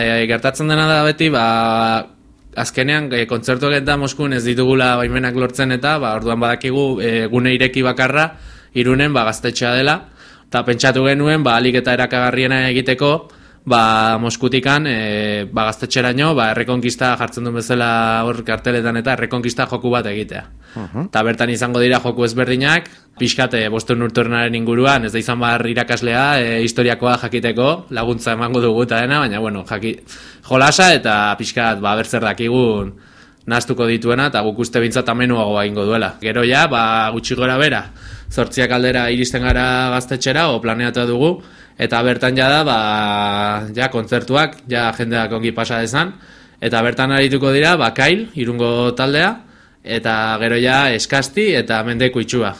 E, gertatzen dena da beti, ba, azkenean e, kontzertuak eta Moskun ez ditugula baimenak lortzen eta ba, orduan badakigu e, gune ireki bakarra irunen ba, gaztetxea dela. Eta pentsatu genuen, ba, alik eta erakagarriena egiteko, ba, Moskutikan e, ba, gaztetxeraino ba, errekonkista jartzen duen bezala hor karteletan eta errekonkista joku bat egitea. Eta bertan izango dira joku ezberdinak, pixkate bostuen urturnaren inguruan, ez da izan bar irakaslea, e, historiakoa jakiteko, laguntza emango dugu eta dena, baina bueno, jaki, jolasa eta pixkat ba, bertzer dakigun naztuko dituena eta guk uste bintzat amenuago egingo duela. Gero ja, ba, gutxi gora bera, zortziak aldera iristen gara gaztetxera, o planeatu dugu, eta bertan ja da, ba, ja, kontzertuak, ja, jendeak ongi pasa dezan, eta bertan arituko dira, ba, kail, irungo taldea, eta gero ja, eskasti, eta mendeko itxua.